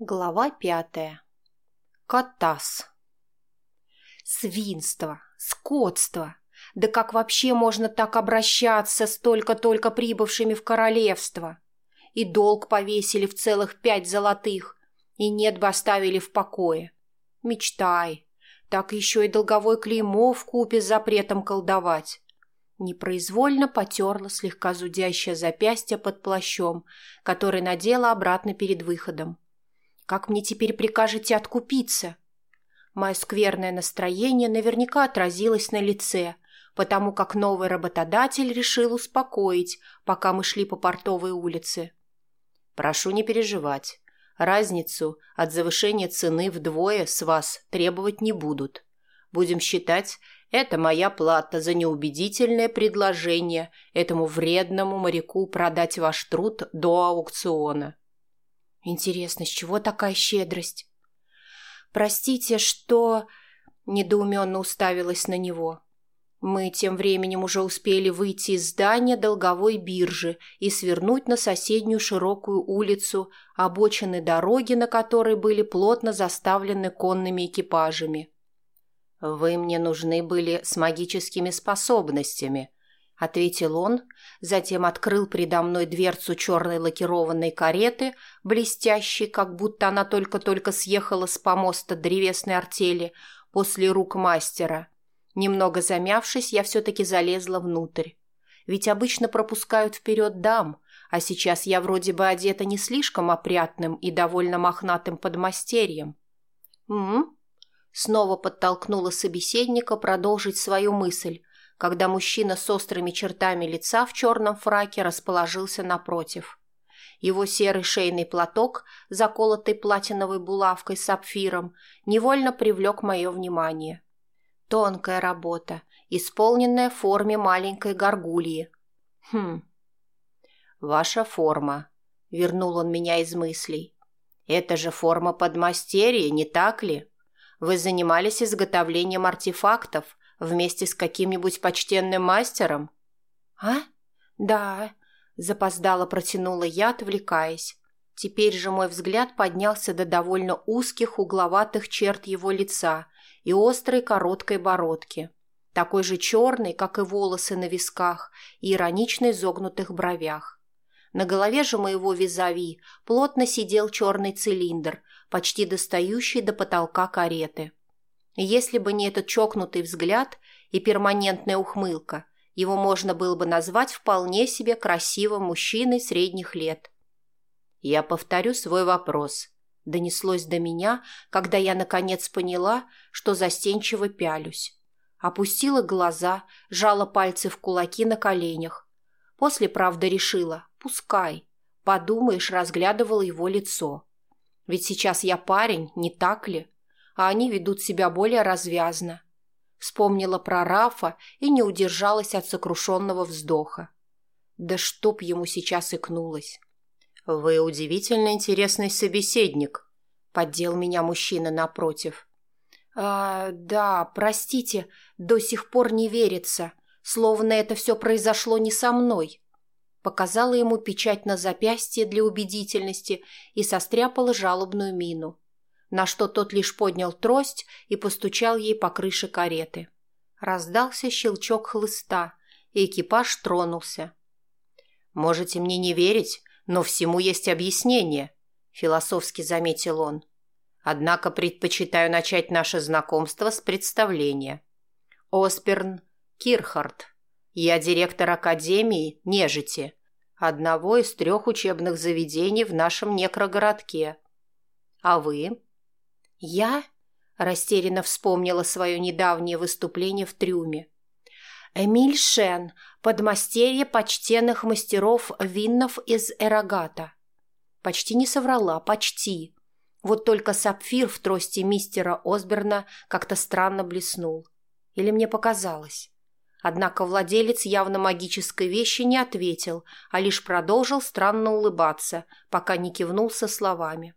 Глава пятая. Катас. Свинство, скотство. Да как вообще можно так обращаться с только-только прибывшими в королевство? И долг повесили в целых пять золотых, и нет бы оставили в покое. Мечтай. Так еще и долговой клеймо купе с запретом колдовать. Непроизвольно потерла слегка зудящее запястье под плащом, который надела обратно перед выходом. Как мне теперь прикажете откупиться? Мое скверное настроение наверняка отразилось на лице, потому как новый работодатель решил успокоить, пока мы шли по портовой улице. Прошу не переживать. Разницу от завышения цены вдвое с вас требовать не будут. Будем считать, это моя плата за неубедительное предложение этому вредному моряку продать ваш труд до аукциона. Интересно, с чего такая щедрость? Простите, что... Недоуменно уставилась на него. Мы тем временем уже успели выйти из здания долговой биржи и свернуть на соседнюю широкую улицу, обочины дороги, на которой были плотно заставлены конными экипажами. «Вы мне нужны были с магическими способностями», — ответил он, затем открыл передо мной дверцу черной лакированной кареты, блестящей, как будто она только-только съехала с помоста древесной артели после рук мастера. Немного замявшись, я все-таки залезла внутрь. Ведь обычно пропускают вперед дам, а сейчас я вроде бы одета не слишком опрятным и довольно мохнатым подмастерьем. «М?», Снова подтолкнула собеседника продолжить свою мысль, когда мужчина с острыми чертами лица в черном фраке расположился напротив. Его серый шейный платок, заколотый платиновой булавкой с сапфиром, невольно привлек мое внимание. Тонкая работа, исполненная в форме маленькой горгульи. Хм. «Ваша форма», — вернул он меня из мыслей. «Это же форма подмастерья, не так ли? Вы занимались изготовлением артефактов, Вместе с каким-нибудь почтенным мастером? А? Да, запоздало протянула я, отвлекаясь. Теперь же мой взгляд поднялся до довольно узких угловатых черт его лица и острой короткой бородки, такой же черной, как и волосы на висках и иронично изогнутых бровях. На голове же моего визави плотно сидел черный цилиндр, почти достающий до потолка кареты. Если бы не этот чокнутый взгляд и перманентная ухмылка, его можно было бы назвать вполне себе красивым мужчиной средних лет. «Я повторю свой вопрос», — донеслось до меня, когда я наконец поняла, что застенчиво пялюсь. Опустила глаза, жала пальцы в кулаки на коленях. После, правда, решила, пускай. Подумаешь, разглядывала его лицо. Ведь сейчас я парень, не так ли? А они ведут себя более развязно. Вспомнила про Рафа и не удержалась от сокрушенного вздоха. Да чтоб ему сейчас икнулось. «Вы удивительно интересный собеседник», — поддел меня мужчина напротив. «А, да, простите, до сих пор не верится, словно это все произошло не со мной». Показала ему печать на запястье для убедительности и состряпала жалобную мину на что тот лишь поднял трость и постучал ей по крыше кареты. Раздался щелчок хлыста, и экипаж тронулся. «Можете мне не верить, но всему есть объяснение», – философски заметил он. «Однако предпочитаю начать наше знакомство с представления. Осперн Кирхард. Я директор Академии Нежити, одного из трех учебных заведений в нашем некрогородке. А вы?» «Я?» – растерянно вспомнила свое недавнее выступление в трюме. «Эмиль Шен, подмастерье почтенных мастеров виннов из Эрагата». Почти не соврала, почти. Вот только сапфир в трости мистера Осберна как-то странно блеснул. Или мне показалось? Однако владелец явно магической вещи не ответил, а лишь продолжил странно улыбаться, пока не кивнул со словами.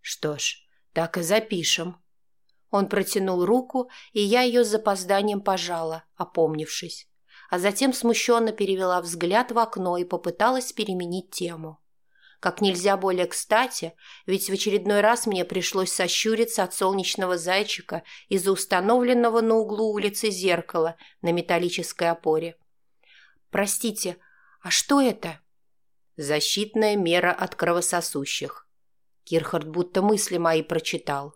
«Что ж, «Так и запишем». Он протянул руку, и я ее с запозданием пожала, опомнившись. А затем смущенно перевела взгляд в окно и попыталась переменить тему. Как нельзя более кстати, ведь в очередной раз мне пришлось сощуриться от солнечного зайчика из-за установленного на углу улицы зеркала на металлической опоре. «Простите, а что это?» «Защитная мера от кровососущих». Кирхард будто мысли мои прочитал.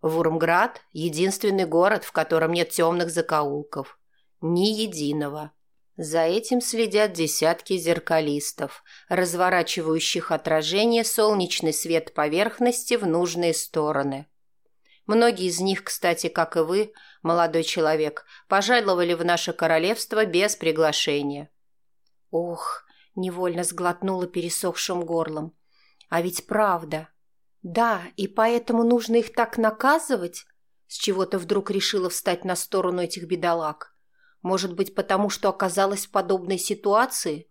Вурмград – единственный город, в котором нет темных закоулков. Ни единого. За этим следят десятки зеркалистов, разворачивающих отражение солнечный свет поверхности в нужные стороны. Многие из них, кстати, как и вы, молодой человек, пожаловали в наше королевство без приглашения. Ох, невольно сглотнула пересохшим горлом. А ведь правда. Да, и поэтому нужно их так наказывать? С чего-то вдруг решила встать на сторону этих бедолаг. Может быть, потому что оказалась в подобной ситуации?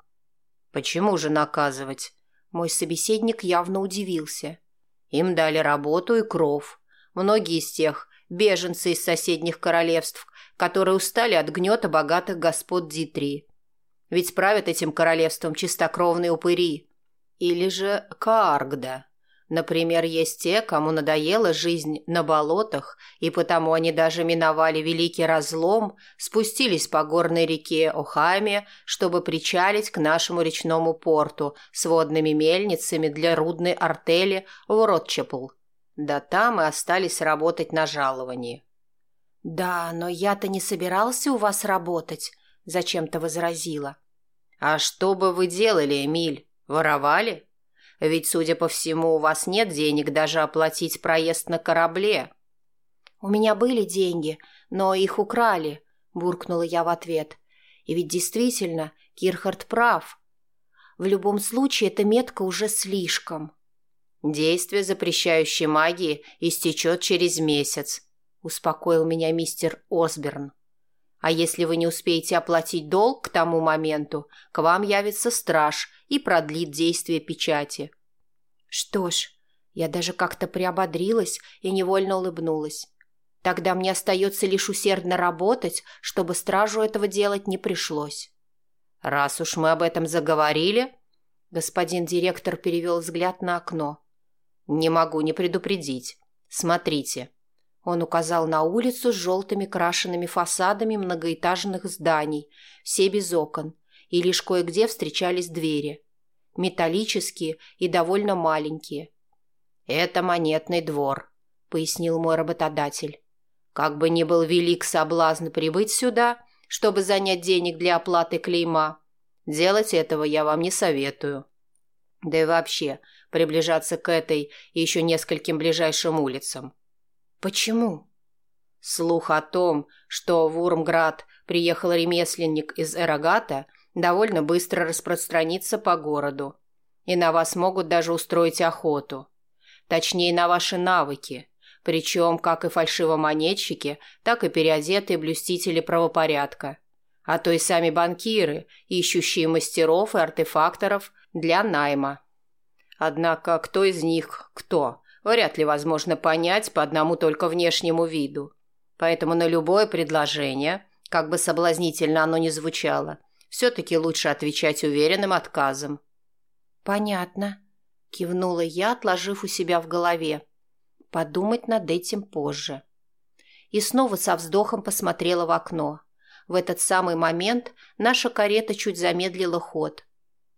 Почему же наказывать? Мой собеседник явно удивился. Им дали работу и кров. Многие из тех – беженцы из соседних королевств, которые устали от гнета богатых господ Дитри. Ведь правят этим королевством чистокровные упыри. Или же Кааргда. Например, есть те, кому надоела жизнь на болотах, и потому они даже миновали Великий Разлом, спустились по горной реке Охаме, чтобы причалить к нашему речному порту с водными мельницами для рудной артели в Ротчепл. Да там и остались работать на жаловании. «Да, но я-то не собирался у вас работать», — зачем-то возразила. «А что бы вы делали, Эмиль? Воровали?» Ведь, судя по всему, у вас нет денег даже оплатить проезд на корабле». «У меня были деньги, но их украли», – буркнула я в ответ. «И ведь действительно, Кирхард прав. В любом случае, эта метка уже слишком». «Действие запрещающей магии истечет через месяц», – успокоил меня мистер Осберн. «А если вы не успеете оплатить долг к тому моменту, к вам явится страж и продлит действие печати. Что ж, я даже как-то приободрилась и невольно улыбнулась. Тогда мне остается лишь усердно работать, чтобы стражу этого делать не пришлось. «Раз уж мы об этом заговорили...» Господин директор перевел взгляд на окно. «Не могу не предупредить. Смотрите». Он указал на улицу с желтыми крашенными фасадами многоэтажных зданий, все без окон, и лишь кое-где встречались двери. Металлические и довольно маленькие. «Это монетный двор», — пояснил мой работодатель. «Как бы ни был велик соблазн прибыть сюда, чтобы занять денег для оплаты клейма, делать этого я вам не советую. Да и вообще, приближаться к этой и еще нескольким ближайшим улицам». «Почему?» Слух о том, что в Урмград приехал ремесленник из Эрогата — довольно быстро распространится по городу. И на вас могут даже устроить охоту. Точнее, на ваши навыки. Причем как и фальшивомонетчики, так и переодетые блюстители правопорядка. А то и сами банкиры, ищущие мастеров и артефакторов для найма. Однако кто из них кто, вряд ли возможно понять по одному только внешнему виду. Поэтому на любое предложение, как бы соблазнительно оно ни звучало – все-таки лучше отвечать уверенным отказом. «Понятно», – кивнула я, отложив у себя в голове. «Подумать над этим позже». И снова со вздохом посмотрела в окно. В этот самый момент наша карета чуть замедлила ход.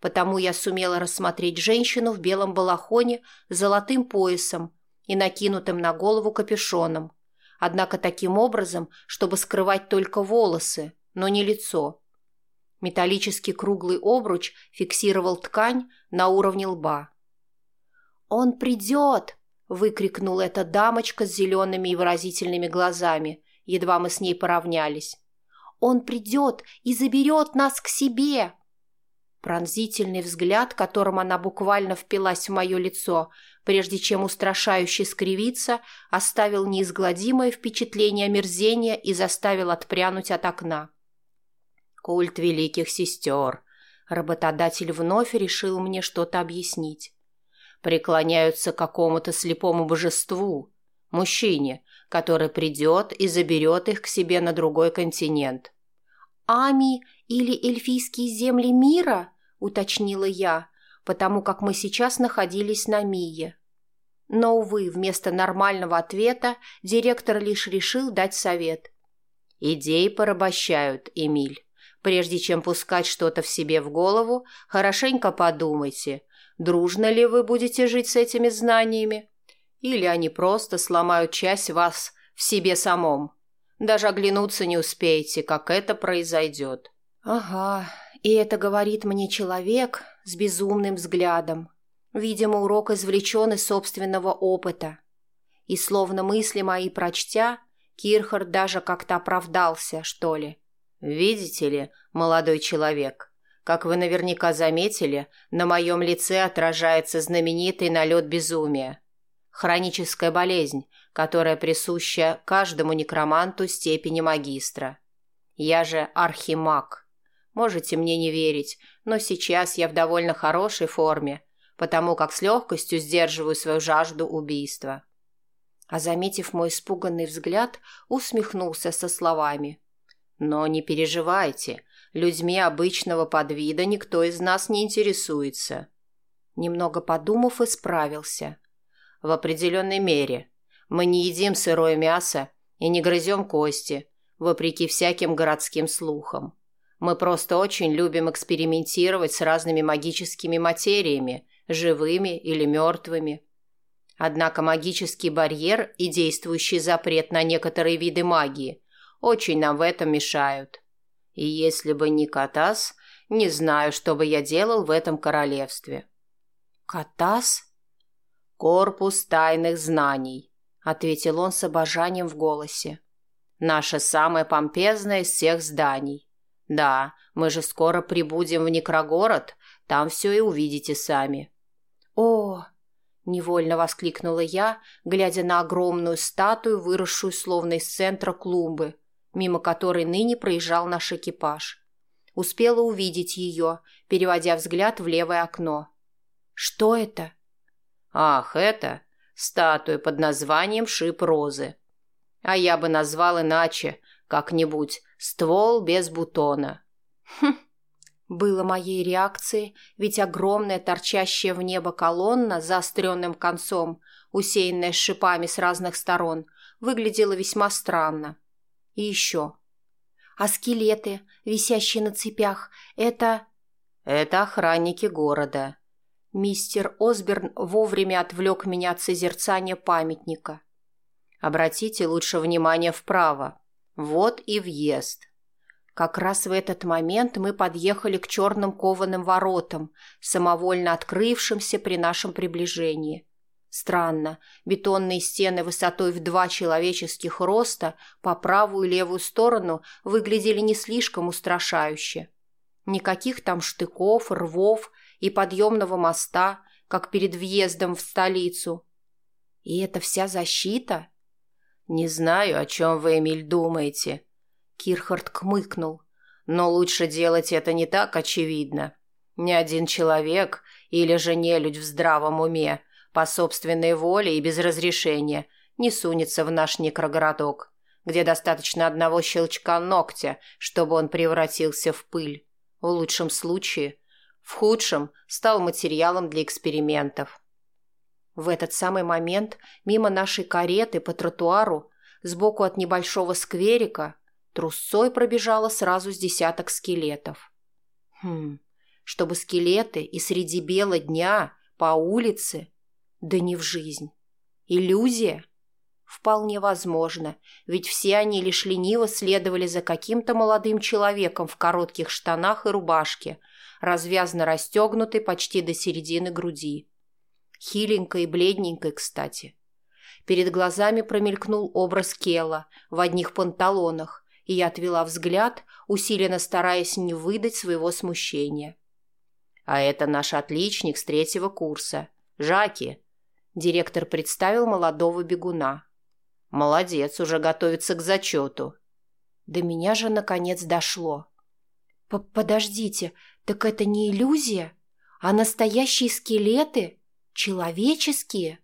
Потому я сумела рассмотреть женщину в белом балахоне с золотым поясом и накинутым на голову капюшоном, однако таким образом, чтобы скрывать только волосы, но не лицо. Металлический круглый обруч фиксировал ткань на уровне лба. «Он придет!» – выкрикнула эта дамочка с зелеными и выразительными глазами, едва мы с ней поравнялись. «Он придет и заберет нас к себе!» Пронзительный взгляд, которым она буквально впилась в мое лицо, прежде чем устрашающе скривиться, оставил неизгладимое впечатление омерзения и заставил отпрянуть от окна. Культ великих сестер. Работодатель вновь решил мне что-то объяснить. Преклоняются какому-то слепому божеству, мужчине, который придет и заберет их к себе на другой континент. «Ами или эльфийские земли мира?» – уточнила я. потому как мы сейчас находились на Мие. Но, увы, вместо нормального ответа директор лишь решил дать совет. «Идеи порабощают, Эмиль. Прежде чем пускать что-то в себе в голову, хорошенько подумайте, дружно ли вы будете жить с этими знаниями, или они просто сломают часть вас в себе самом. Даже оглянуться не успеете, как это произойдет. Ага, и это говорит мне человек с безумным взглядом. Видимо, урок извлечен из собственного опыта. И словно мысли мои прочтя, Кирхард даже как-то оправдался, что ли. «Видите ли, молодой человек, как вы наверняка заметили, на моем лице отражается знаменитый налет безумия. Хроническая болезнь, которая присуща каждому некроманту степени магистра. Я же архимаг. Можете мне не верить, но сейчас я в довольно хорошей форме, потому как с легкостью сдерживаю свою жажду убийства. А заметив мой испуганный взгляд, усмехнулся со словами. «Но не переживайте, людьми обычного подвида никто из нас не интересуется». Немного подумав, исправился. «В определенной мере. Мы не едим сырое мясо и не грызем кости, вопреки всяким городским слухам. Мы просто очень любим экспериментировать с разными магическими материями, живыми или мертвыми. Однако магический барьер и действующий запрет на некоторые виды магии очень нам в этом мешают. И если бы не Катас, не знаю, что бы я делал в этом королевстве. Катас? Корпус тайных знаний, ответил он с обожанием в голосе. Наше самое помпезное из всех зданий. Да, мы же скоро прибудем в Некрогород, там все и увидите сами. О, невольно воскликнула я, глядя на огромную статую, выросшую словно из центра клумбы, мимо которой ныне проезжал наш экипаж. Успела увидеть ее, переводя взгляд в левое окно. Что это? Ах, это статуя под названием «Шип розы». А я бы назвал иначе, как-нибудь «Ствол без бутона». Хм, было моей реакцией, ведь огромная торчащая в небо колонна с заостренным концом, усеянная шипами с разных сторон, выглядела весьма странно. И еще. А скелеты, висящие на цепях, это... Это охранники города. Мистер Осберн вовремя отвлек меня от созерцания памятника. Обратите лучше внимание вправо. Вот и въезд. Как раз в этот момент мы подъехали к черным кованым воротам, самовольно открывшимся при нашем приближении. Странно, бетонные стены высотой в два человеческих роста по правую и левую сторону выглядели не слишком устрашающе. Никаких там штыков, рвов и подъемного моста, как перед въездом в столицу. И это вся защита? Не знаю, о чем вы, Эмиль, думаете, Кирхард кмыкнул. Но лучше делать это не так очевидно. Ни один человек или же нелюдь в здравом уме по собственной воле и без разрешения не сунется в наш некрогородок, где достаточно одного щелчка ногтя, чтобы он превратился в пыль. В лучшем случае, в худшем стал материалом для экспериментов. В этот самый момент мимо нашей кареты по тротуару, сбоку от небольшого скверика, Трусцой пробежало сразу с десяток скелетов. Хм, чтобы скелеты и среди бела дня по улице? Да не в жизнь. Иллюзия? Вполне возможно, ведь все они лишь лениво следовали за каким-то молодым человеком в коротких штанах и рубашке, развязно расстегнутой почти до середины груди. Хиленькой и бледненькой, кстати. Перед глазами промелькнул образ Кела в одних панталонах, и я отвела взгляд, усиленно стараясь не выдать своего смущения. «А это наш отличник с третьего курса. Жаки!» Директор представил молодого бегуна. «Молодец, уже готовится к зачету». До меня же, наконец, дошло. «Подождите, так это не иллюзия? А настоящие скелеты? Человеческие?»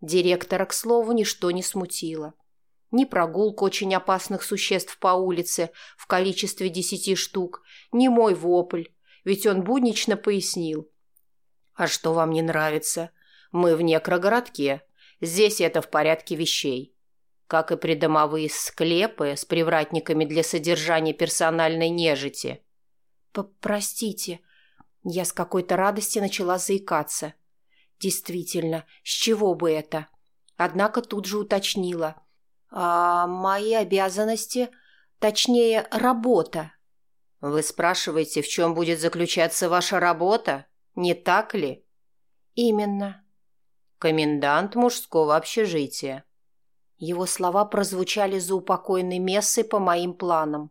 Директора, к слову, ничто не смутило ни прогулка очень опасных существ по улице в количестве десяти штук, ни мой вопль, ведь он буднично пояснил. «А что вам не нравится? Мы в некрогородке. Здесь это в порядке вещей. Как и придомовые склепы с привратниками для содержания персональной нежити». «Простите», я с какой-то радости начала заикаться. Действительно, с чего бы это? Однако тут же уточнила. «А мои обязанности, точнее, работа?» «Вы спрашиваете, в чем будет заключаться ваша работа? Не так ли?» «Именно». «Комендант мужского общежития». Его слова прозвучали за упокойной мессой по моим планам.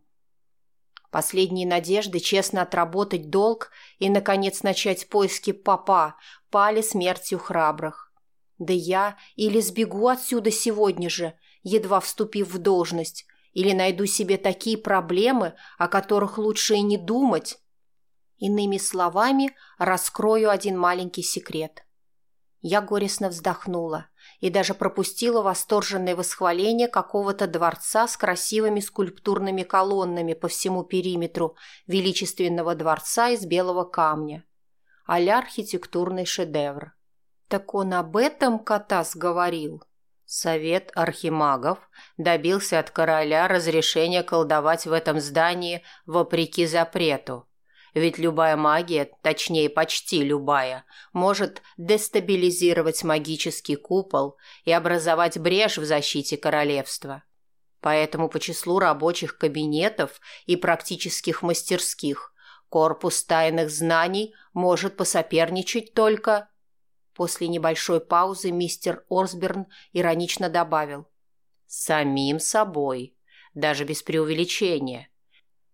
Последние надежды честно отработать долг и, наконец, начать поиски папа пали смертью храбрых. Да я или сбегу отсюда сегодня же, едва вступив в должность, или найду себе такие проблемы, о которых лучше и не думать. Иными словами, раскрою один маленький секрет. Я горестно вздохнула и даже пропустила восторженное восхваление какого-то дворца с красивыми скульптурными колоннами по всему периметру величественного дворца из белого камня. А архитектурный шедевр. Так он об этом Катас говорил. Совет архимагов добился от короля разрешения колдовать в этом здании вопреки запрету. Ведь любая магия, точнее почти любая, может дестабилизировать магический купол и образовать брешь в защите королевства. Поэтому по числу рабочих кабинетов и практических мастерских корпус тайных знаний может посоперничать только... После небольшой паузы мистер Орсберн иронично добавил. «Самим собой, даже без преувеличения».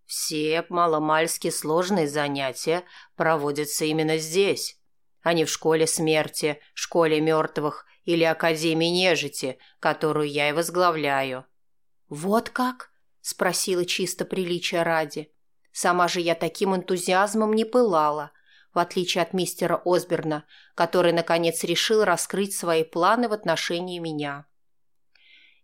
Все маломальски сложные занятия проводятся именно здесь, а не в школе смерти, школе мертвых или академии нежити, которую я и возглавляю. «Вот как?» – спросила чисто приличия ради. Сама же я таким энтузиазмом не пылала, в отличие от мистера Осберна, который, наконец, решил раскрыть свои планы в отношении меня.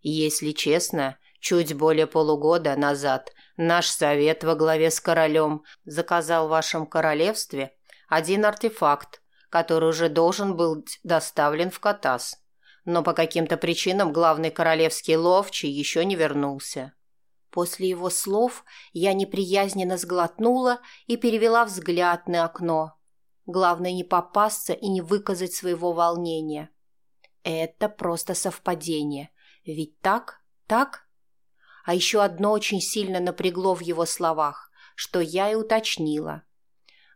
Если честно, чуть более полугода назад Наш совет во главе с королем заказал в вашем королевстве один артефакт, который уже должен был доставлен в Катас. Но по каким-то причинам главный королевский ловчий еще не вернулся. После его слов я неприязненно сглотнула и перевела взгляд на окно. Главное не попасться и не выказать своего волнения. Это просто совпадение. Ведь так? Так? А еще одно очень сильно напрягло в его словах, что я и уточнила.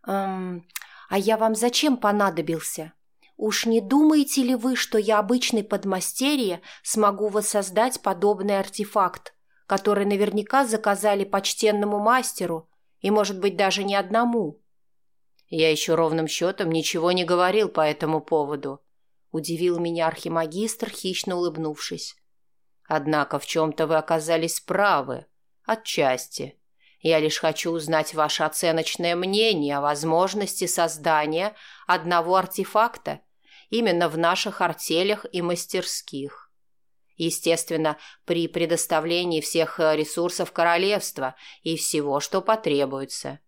«Эм, а я вам зачем понадобился? Уж не думаете ли вы, что я обычный подмастерье смогу воссоздать подобный артефакт, который наверняка заказали почтенному мастеру, и, может быть, даже не одному?» Я еще ровным счетом ничего не говорил по этому поводу. Удивил меня архимагистр, хищно улыбнувшись. Однако в чем-то вы оказались правы. Отчасти. Я лишь хочу узнать ваше оценочное мнение о возможности создания одного артефакта именно в наших артелях и мастерских. Естественно, при предоставлении всех ресурсов королевства и всего, что потребуется.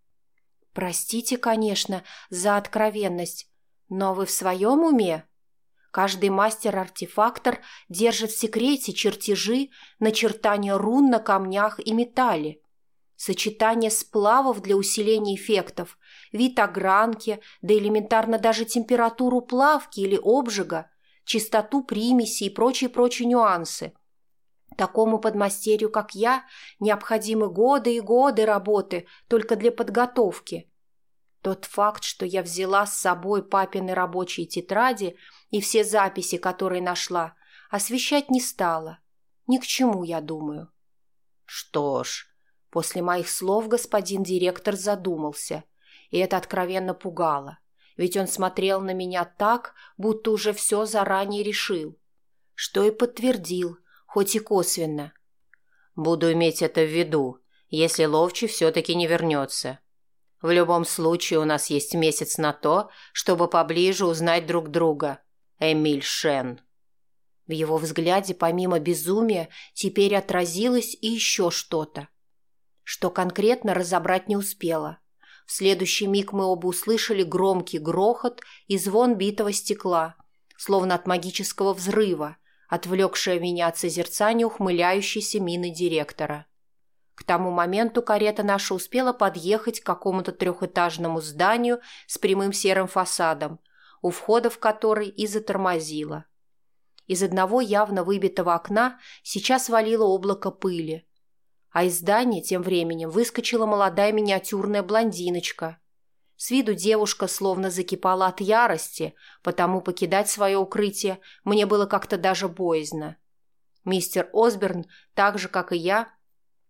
Простите, конечно, за откровенность, но вы в своем уме? Каждый мастер-артефактор держит в секрете чертежи, начертания рун на камнях и металле. Сочетание сплавов для усиления эффектов, вид огранки, да элементарно даже температуру плавки или обжига, чистоту примеси и прочие-прочие нюансы. Такому подмастерью, как я, необходимы годы и годы работы только для подготовки. Тот факт, что я взяла с собой папины рабочие тетради – и все записи, которые нашла, освещать не стала. Ни к чему, я думаю. Что ж, после моих слов господин директор задумался, и это откровенно пугало, ведь он смотрел на меня так, будто уже все заранее решил, что и подтвердил, хоть и косвенно. Буду иметь это в виду, если Ловчий все-таки не вернется. В любом случае у нас есть месяц на то, чтобы поближе узнать друг друга Эмиль Шен. В его взгляде помимо безумия теперь отразилось и еще что-то. Что конкретно разобрать не успела. В следующий миг мы оба услышали громкий грохот и звон битого стекла, словно от магического взрыва, отвлекшее меня от созерцания ухмыляющейся мины директора. К тому моменту карета наша успела подъехать к какому-то трехэтажному зданию с прямым серым фасадом, у входа в который и затормозила. Из одного явно выбитого окна сейчас валило облако пыли, а из здания тем временем выскочила молодая миниатюрная блондиночка. С виду девушка словно закипала от ярости, потому покидать свое укрытие мне было как-то даже боязно. Мистер Осберн, так же, как и я,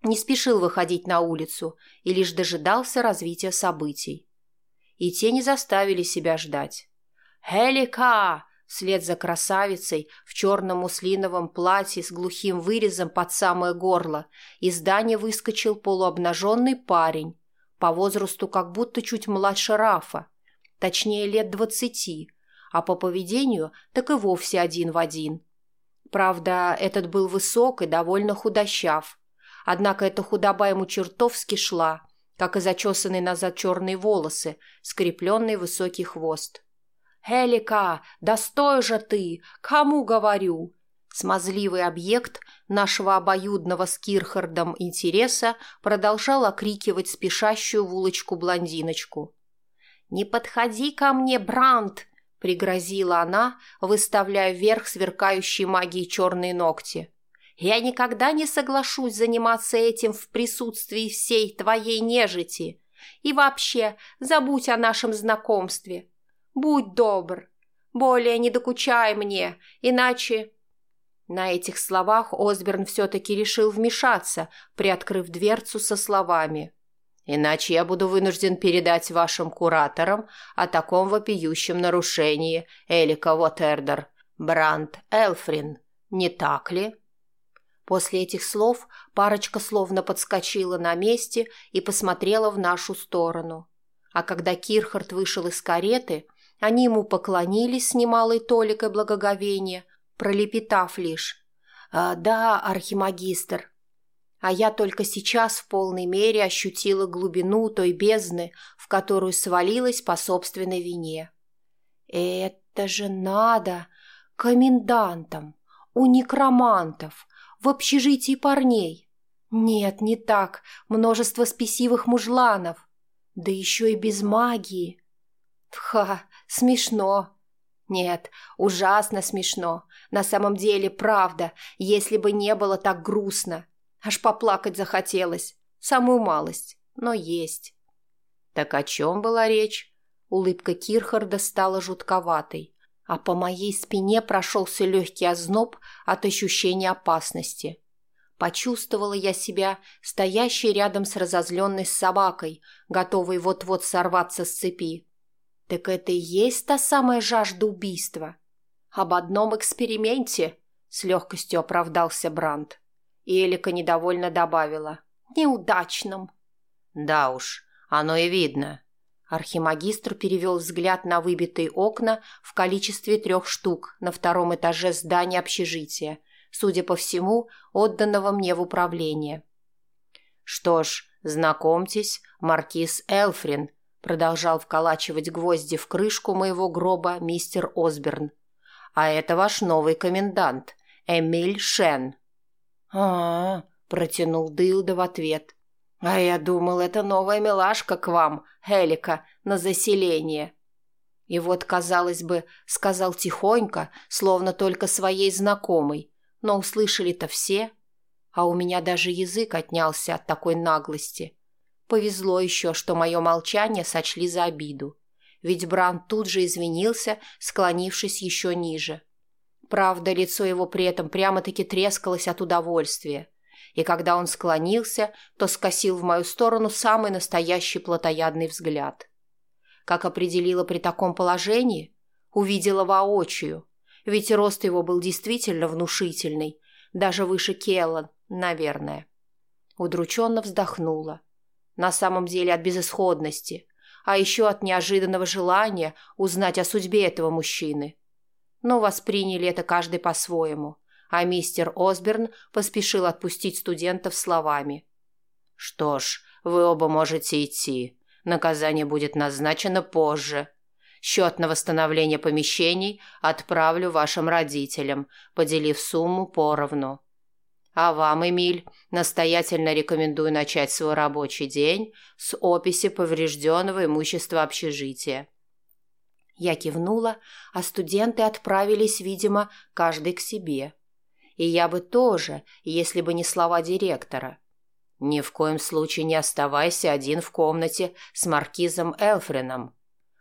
не спешил выходить на улицу и лишь дожидался развития событий. И те не заставили себя ждать. «Хелика!» Вслед за красавицей в черном муслиновом платье с глухим вырезом под самое горло из здания выскочил полуобнаженный парень, по возрасту как будто чуть младше Рафа, точнее лет двадцати, а по поведению так и вовсе один в один. Правда, этот был высок и довольно худощав, однако эта худоба ему чертовски шла, как и зачесанные назад черные волосы, скрепленный высокий хвост. «Элика, да стой же ты! Кому говорю?» Смазливый объект нашего обоюдного с Кирхардом интереса продолжал окрикивать спешащую в улочку блондиночку. «Не подходи ко мне, Бранд!» — пригрозила она, выставляя вверх сверкающие магией черные ногти. «Я никогда не соглашусь заниматься этим в присутствии всей твоей нежити. И вообще, забудь о нашем знакомстве. Будь добр. Более не докучай мне, иначе...» На этих словах Осберн все-таки решил вмешаться, приоткрыв дверцу со словами. «Иначе я буду вынужден передать вашим кураторам о таком вопиющем нарушении Элика Вотердер, Бранд Элфрин. Не так ли?» После этих слов парочка словно подскочила на месте и посмотрела в нашу сторону. А когда Кирхард вышел из кареты, они ему поклонились с немалой толикой благоговения, пролепетав лишь «А, «Да, архимагистр». А я только сейчас в полной мере ощутила глубину той бездны, в которую свалилась по собственной вине. «Это же надо! Комендантам! У некромантов! В общежитии парней! Нет, не так! Множество спесивых мужланов! Да еще и без магии!» Ха, смешно. Нет, ужасно смешно. На самом деле, правда, если бы не было так грустно. Аж поплакать захотелось. Самую малость, но есть. Так о чем была речь? Улыбка Кирхарда стала жутковатой, а по моей спине прошелся легкий озноб от ощущения опасности. Почувствовала я себя стоящей рядом с разозленной собакой, готовой вот-вот сорваться с цепи. Так это и есть та самая жажда убийства. Об одном эксперименте с легкостью оправдался Бранд. И Элика недовольно добавила. Неудачном. Да уж, оно и видно. Архимагистр перевел взгляд на выбитые окна в количестве трех штук на втором этаже здания общежития, судя по всему, отданного мне в управление. «Что ж, знакомьтесь, маркиз Элфрин, Продолжал вколачивать гвозди в крышку моего гроба мистер Осберн. «А это ваш новый комендант, Эмиль Шен». «А-а-а», протянул Дилда в ответ. «А я думал, это новая милашка к вам, Хелика, на заселение». И вот, казалось бы, сказал тихонько, словно только своей знакомой, но услышали-то все, а у меня даже язык отнялся от такой наглости. Повезло еще, что мое молчание сочли за обиду. Ведь Бран тут же извинился, склонившись еще ниже. Правда, лицо его при этом прямо-таки трескалось от удовольствия. И когда он склонился, то скосил в мою сторону самый настоящий плотоядный взгляд. Как определила при таком положении? Увидела воочию. Ведь рост его был действительно внушительный, даже выше Келлан, наверное. Удрученно вздохнула. На самом деле от безысходности, а еще от неожиданного желания узнать о судьбе этого мужчины. Но восприняли это каждый по-своему, а мистер Осберн поспешил отпустить студентов словами. «Что ж, вы оба можете идти. Наказание будет назначено позже. Счет на восстановление помещений отправлю вашим родителям, поделив сумму поровну. А вам, Эмиль, настоятельно рекомендую начать свой рабочий день с описи поврежденного имущества общежития. Я кивнула, а студенты отправились, видимо, каждый к себе. И я бы тоже, если бы не слова директора. Ни в коем случае не оставайся один в комнате с маркизом Элфрином.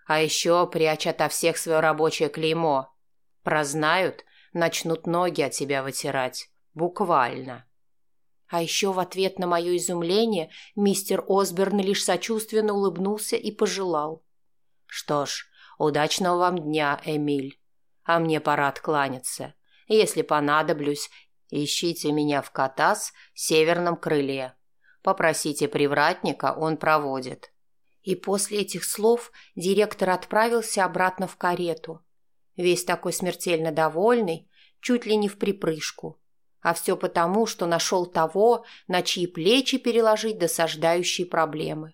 А еще прячь ото всех свое рабочее клеймо. Прознают, начнут ноги от тебя вытирать. Буквально. А еще в ответ на мое изумление мистер Осберн лишь сочувственно улыбнулся и пожелал. «Что ж, удачного вам дня, Эмиль. А мне пора откланяться. Если понадоблюсь, ищите меня в Катас, северном крыле. Попросите привратника, он проводит». И после этих слов директор отправился обратно в карету. Весь такой смертельно довольный, чуть ли не в припрыжку. А все потому, что нашел того, на чьи плечи переложить досаждающие проблемы.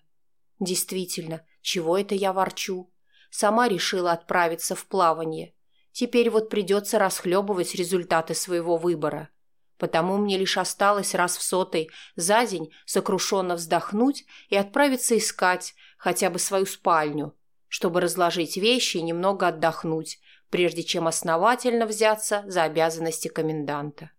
Действительно, чего это я ворчу? Сама решила отправиться в плавание. Теперь вот придется расхлебывать результаты своего выбора. Потому мне лишь осталось раз в сотый за день сокрушенно вздохнуть и отправиться искать хотя бы свою спальню, чтобы разложить вещи и немного отдохнуть, прежде чем основательно взяться за обязанности коменданта.